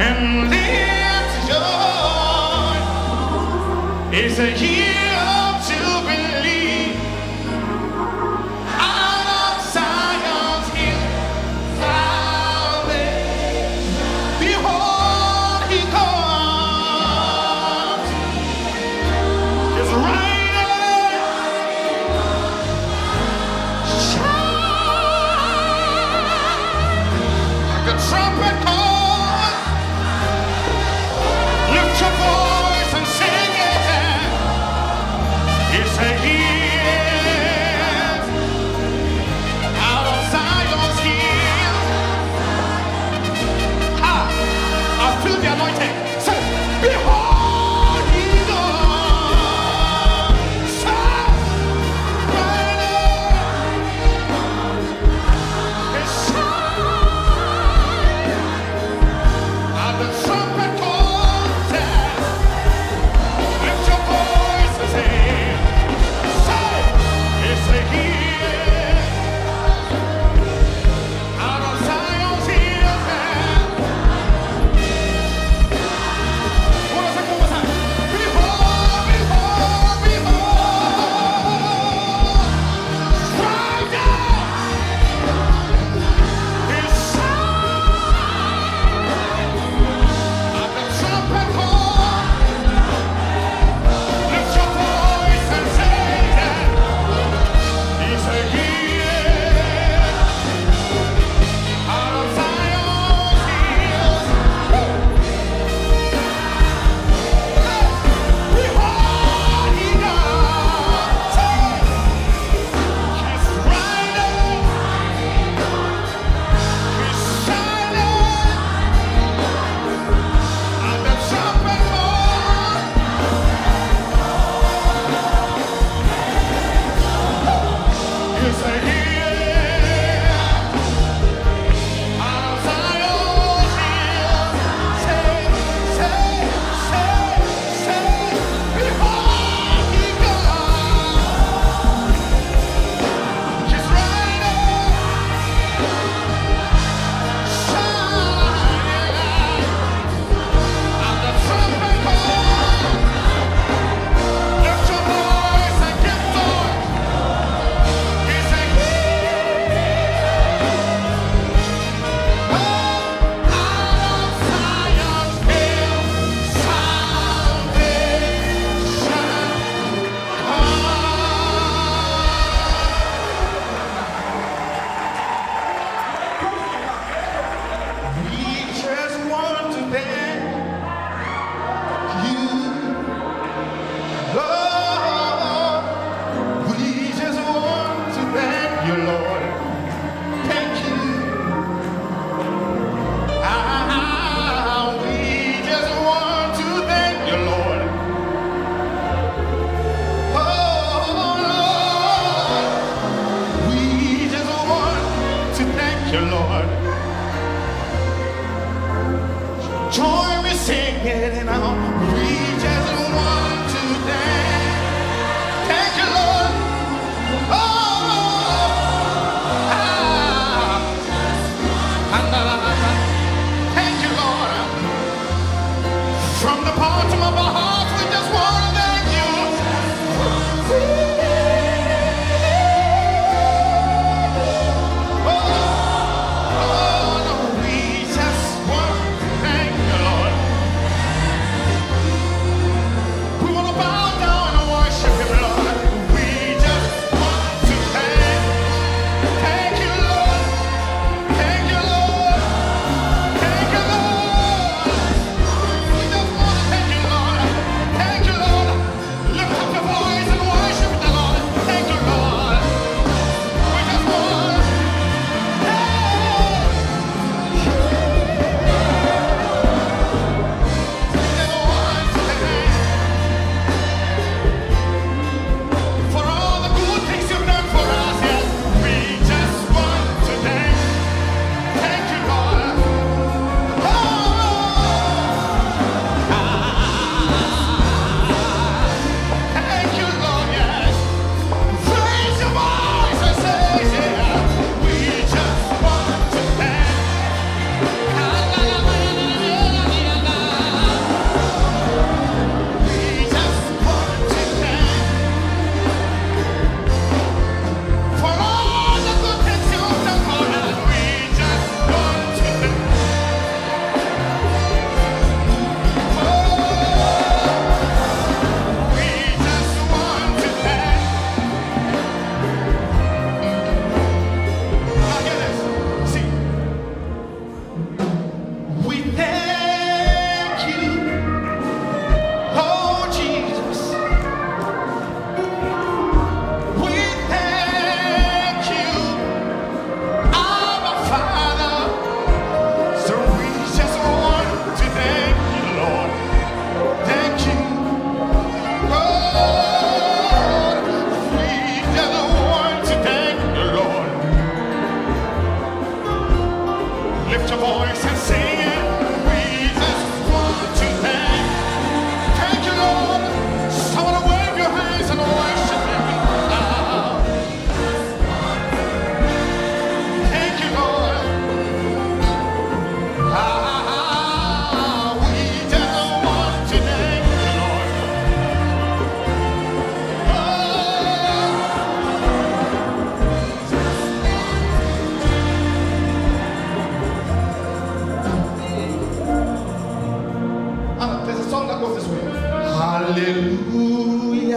and lives joy is a year.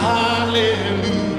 Hallelujah.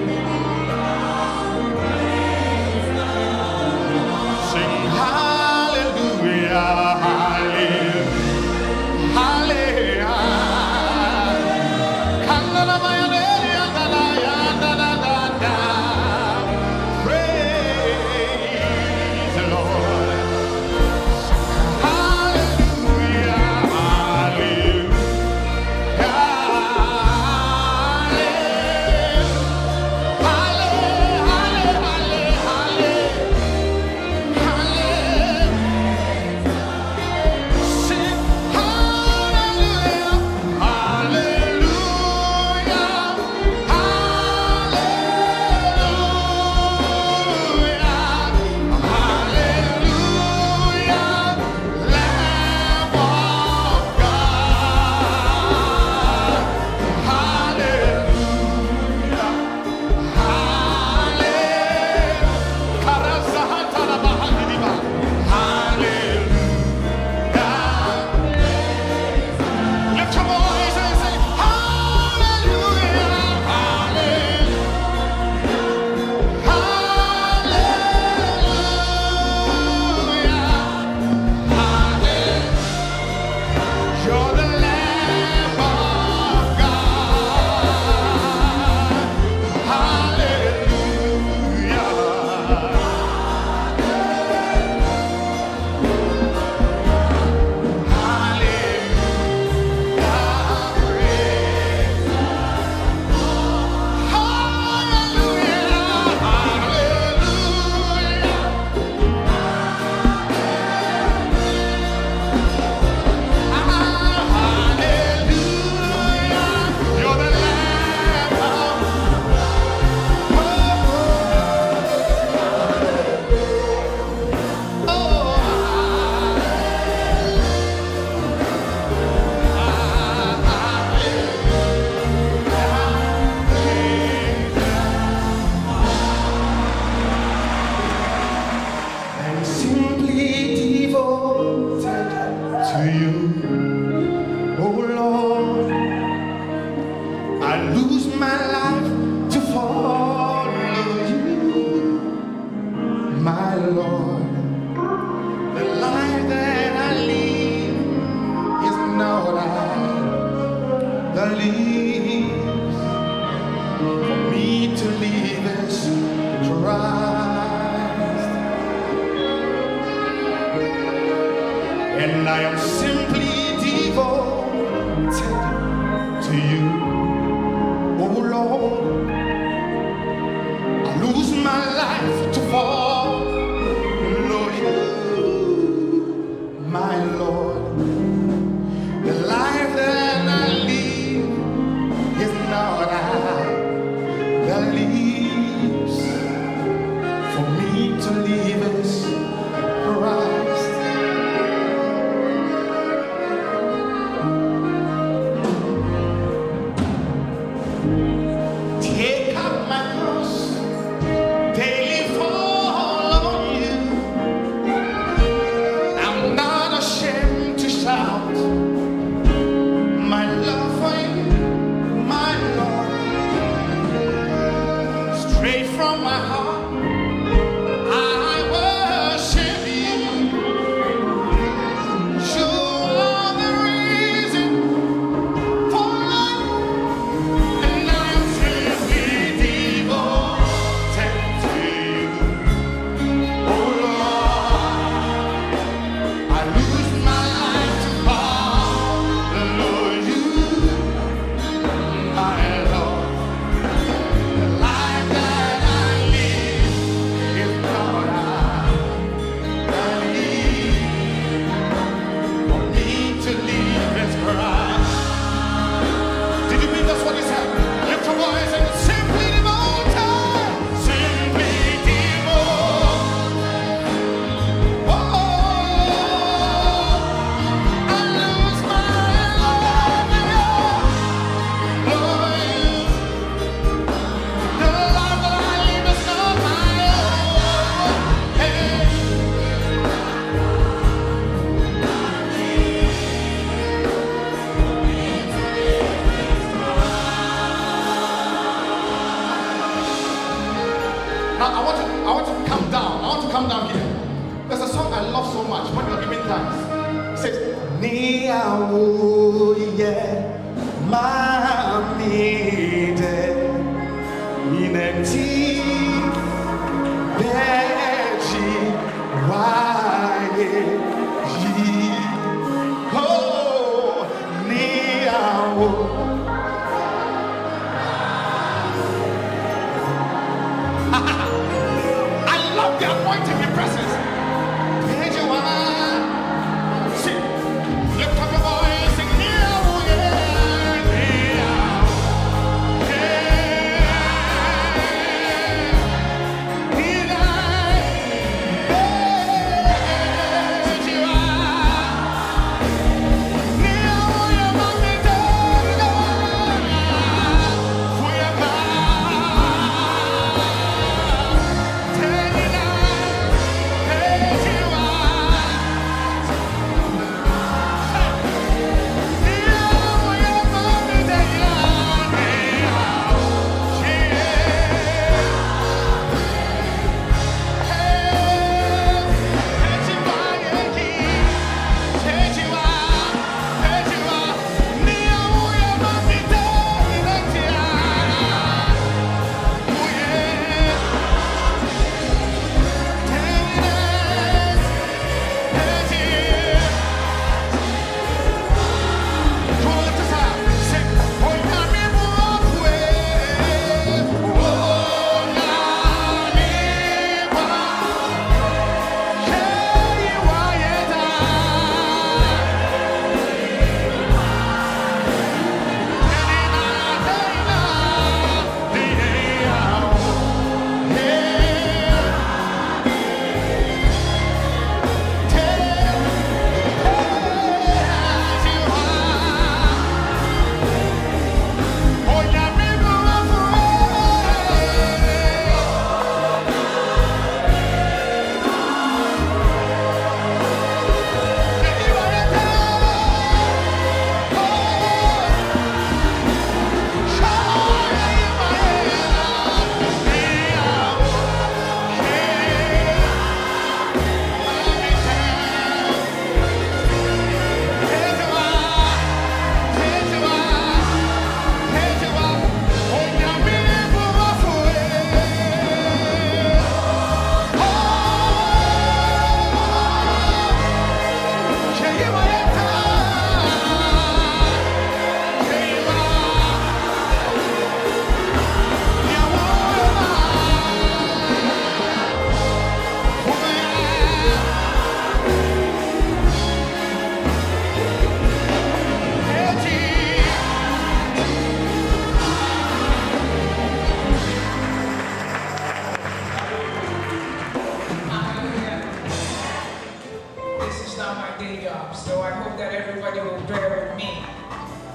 That everybody will bear with me.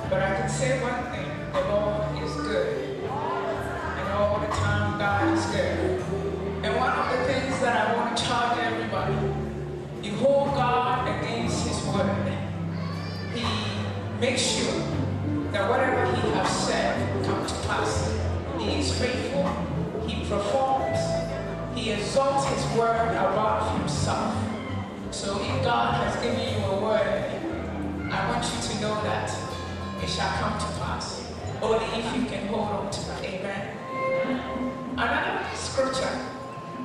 But I can say one thing, the Lord is good. And all the time, God is good. And one of the things that I want to charge everybody, you hold God against His word. He makes sure that whatever He has said comes to pass. He is faithful. He performs. He exalts His word above Himself. So if God has given you shall come to pass. Only if you can hold on to it. Amen. Another scripture,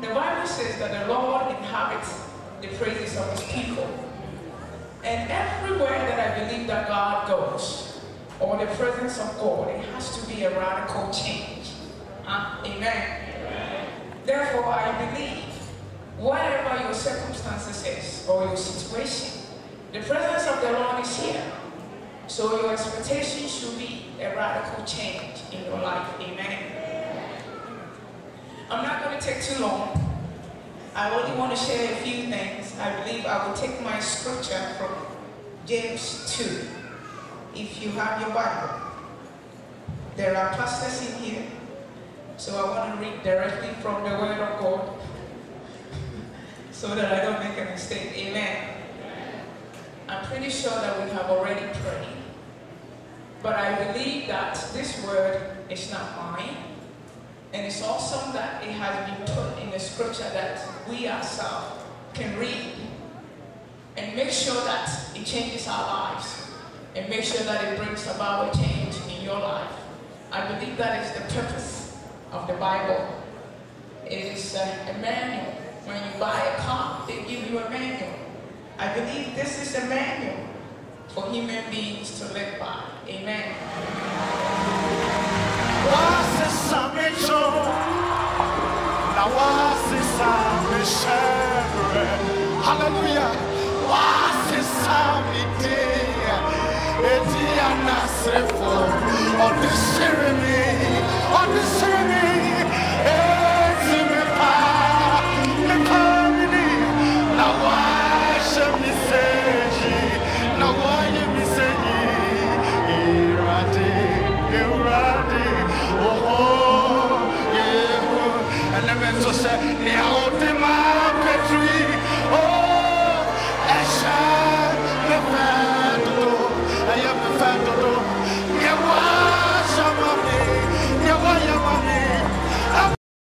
the Bible says that the Lord inhabits the praises of his people. And everywhere that I believe that God goes, or the presence of God, it has to be a radical change. Huh? Amen. Therefore, I believe whatever your circumstances is or your situation, the presence of the Lord is here. So your expectation should be a radical change in your life. Amen. I'm not going to take too long. I only want to share a few things. I believe I will take my scripture from James 2. If you have your Bible, there are pastors in here. So I want to read directly from the Word of God so that I don't make a mistake. Amen. I'm pretty sure that we have already prayed. But I believe that this word is not mine. And it's awesome that it has been put in the scripture that we ourselves can read and make sure that it changes our lives. and make sure that it brings about a change in your life. I believe that is the purpose of the Bible. It is uh, a manual. When you buy a car, they give you a manual. I believe this is a manual for human beings to live by. Amen. hallelujah. Wasesa mide eti anasefo odisirimi odisirimi elemento